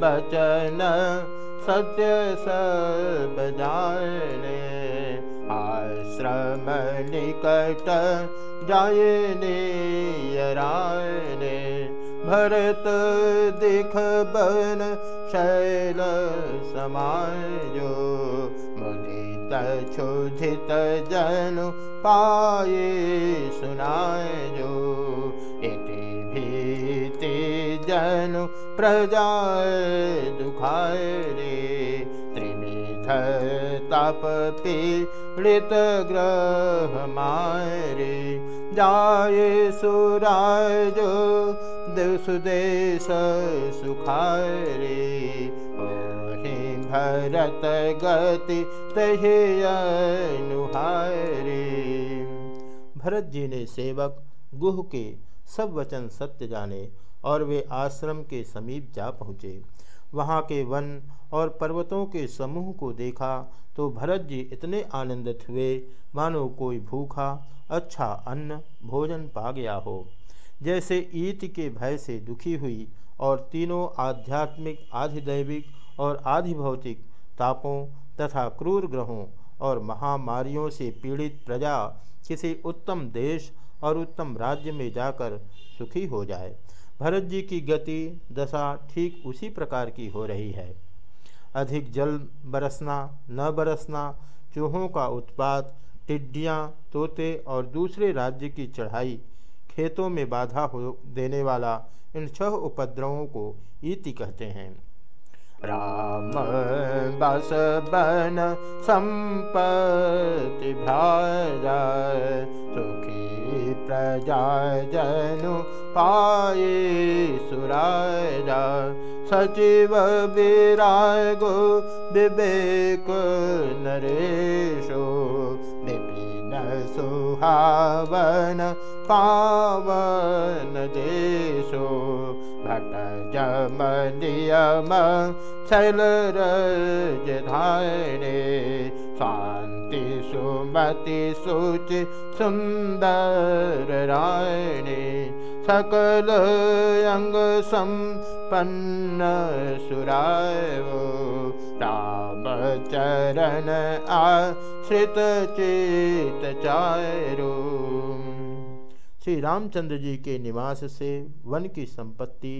बचन सत्य जाने आश्रम निकट जायने यराने भरत दिख बन शैल समायो मुदित क्षुधित जनु पाए सुनायो जनु प्रजा दुखाए रे। त्रिविध तप पीड़ित ग्रह मारे जाए सुराजो सुदेश सुखारे ओहि भरत गति तहे अनुहारे भरत जी ने सेवक गुह के सब वचन सत्य जाने और वे आश्रम के समीप जा पहुँचे। वहाँ के वन और पर्वतों के समूह को देखा तो भरत जी इतने आनंदित हुए, मानो कोई भूखा अच्छा अन्न भोजन पा गया हो। जैसे ईत के भय से दुखी हुई और तीनों आध्यात्मिक, आधिदैविक और आधिभौतिक तापों तथा क्रूर ग्रहों और महामारियों से पीड़ित प्रजा, किसी उत्तम देश और उत्तम राज्य में जाकर सुखी हो जाए। भरत जी की गति, दशा ठीक उसी प्रकार की हो रही है। अधिक जल बरसना, न बरसना, चूहों का उत्पात, टिड्डियाँ, तोते और दूसरे राज्य की चढ़ाई, खेतों में बाधा हो देने वाला इन छह उपद्रवों को ईति कहते हैं। राम बस बन संपत्ति भाजा सुखी प्रजा पाये सुराजा। सचिव विरागो विवेक नरेशो। विभिन्न सुहावन पावन देशो। भट जमनियम जयम चले स्वा सुमति सुच सुंदर रायणे सकल अंग संपन्न सुरायो। राम चरण आश्रित चेत चारो श्री रामचंद्र जी के निवास से वन की संपत्ति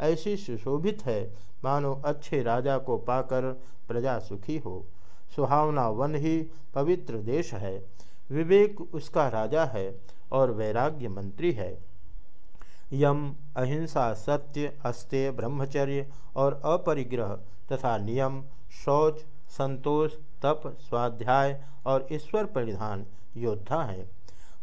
ऐसी सुशोभित है, मानो अच्छे राजा को पाकर प्रजा सुखी हो। सुहावना वन ही पवित्र देश है। विवेक उसका राजा है और वैराग्य मंत्री है। यम अहिंसा सत्य अस्त्य ब्रह्मचर्य और अपरिग्रह तथा नियम शौच संतोष तप स्वाध्याय और ईश्वर परिधान योद्धा है।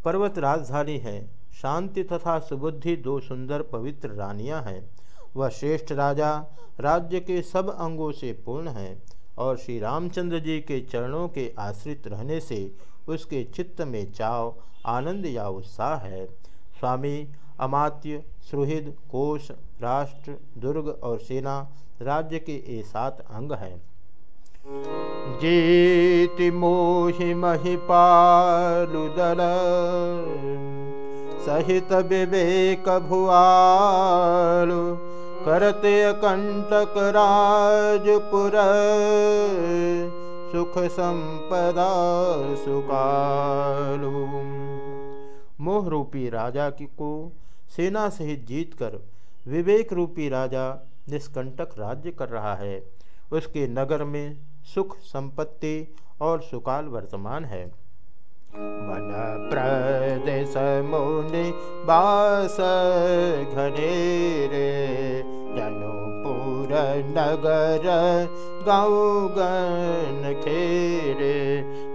पर्वत राजधानी है। शांति तथा सुबुद्धि दो सुंदर पवित्र रानियाँ हैं। वह श्रेष्ठ राजा राज्य के सब अंगों से पूर्ण है। और श्री रामचंद्र जी के चरणों के आश्रित रहने से उसके चित्त में चाव, आनंद या उत्साह है। स्वामी, अमात्य, सुहृद, कोश, राष्ट्र, दुर्ग और सेना राज्य के ये सात अंग हैं। जीति मोहि महिपालुदल सहित विवेक भुआलु करते कंटक राजपुर सुख संपदा सुकालु। मोह रूपी राजा की को सेना सहित जीत कर विवेक रूपी राजा निष्कंटक राज्य कर रहा है। उसके नगर में सुख संपत्ति और सुकाल वर्तमान है। वन प्रदेश मुनि बास घनेरे नगर गण खेरे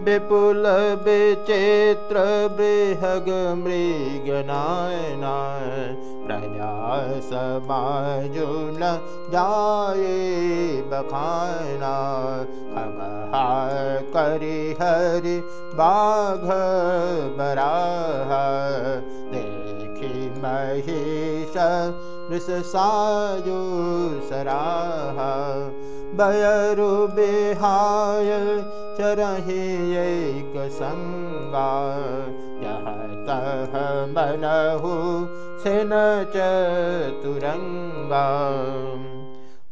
विपुल विचित्र बृहग मृगनायना प्रजा समाजुन जाए बखाना। खगहा करि हरि बाघ बराह देखी महेश ऋष साजु बयरु बिहाय चरहि एक संगा। यह तह मनहु सेन चतुरंगा।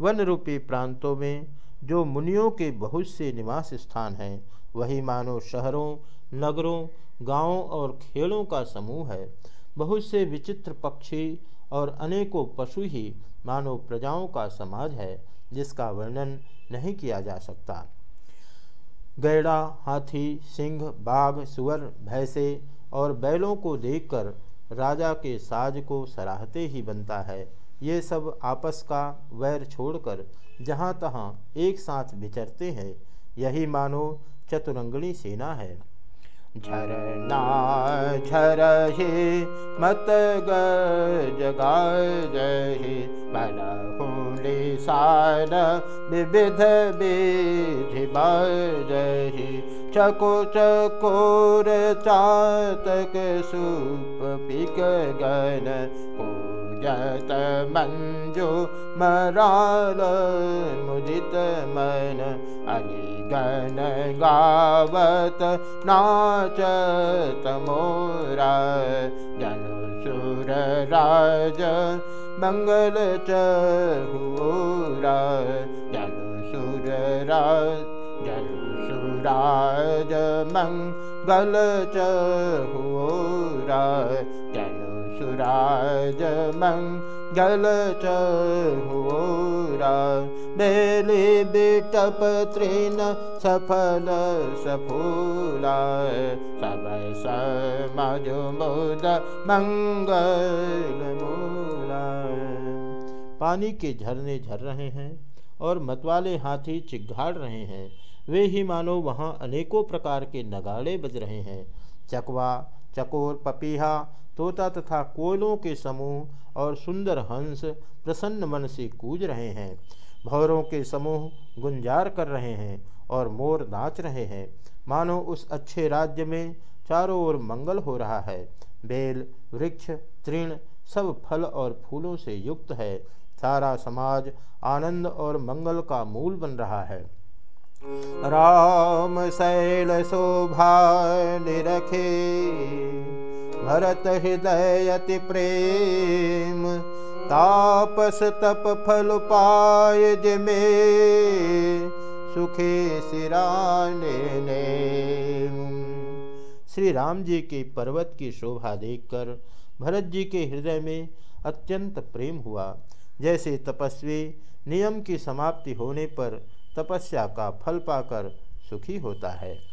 वन रूपी प्रांतों में जो मुनियों के बहुत से निवास स्थान हैं, वही मानो शहरों, नगरों, गाँवों और खेलों का समूह है। बहुत से विचित्र पक्षी और अनेकों पशु ही मानव प्रजाओं का समाज है, जिसका वर्णन नहीं किया जा सकता। गैड़ा, हाथी, सिंह, बाघ, सुअर, भैंसे और बैलों को देखकर राजा के साज को सराहते ही बनता है। ये सब आपस का वैर छोड़कर जहाँ तहाँ एक साथ विचरते हैं, यही मानो चतुरंगणी सेना है। झरना झरहि मत जगा जहि बल हुली सान विविध विधि बजहि चको चकोर चातक गन पूजत मंजो मराल मुदित मन अली गण गावत नाचत मोरा जनु सुर राज मंगल चहुरा जनु सुर राज मंगल चहुरा जनु सुराज मंगल चहुरा बेली बिटप तृण सफल सफूला सब समझ मुद मंगल मूला पानी के झरने झर रहे हैं और मतवाले हाथी चिघाड़ रहे हैं। वे ही मानो वहाँ अनेकों प्रकार के नगाड़े बज रहे हैं। चकवा, चकोर, पपीहा, तोता तथा कोयलों के समूह और सुंदर हंस प्रसन्न मन से कूज रहे हैं। भौरों के समूह गुंजार कर रहे हैं और मोर नाच रहे हैं। मानो उस अच्छे राज्य में चारों ओर मंगल हो रहा है। बेल, वृक्ष, तृण सब फल और फूलों से युक्त है। सारा समाज आनंद और मंगल का मूल बन रहा है। राम शैल शोभा निरखे, भरत हृदय प्रेम तापस तप फल पाय जिमे, सुखे सिराने ने। श्री राम जी के पर्वत की शोभा देखकर भरत जी के हृदय में अत्यंत प्रेम हुआ। जैसे तपस्वी नियम की समाप्ति होने पर तपस्या का फल पाकर सुखी होता है।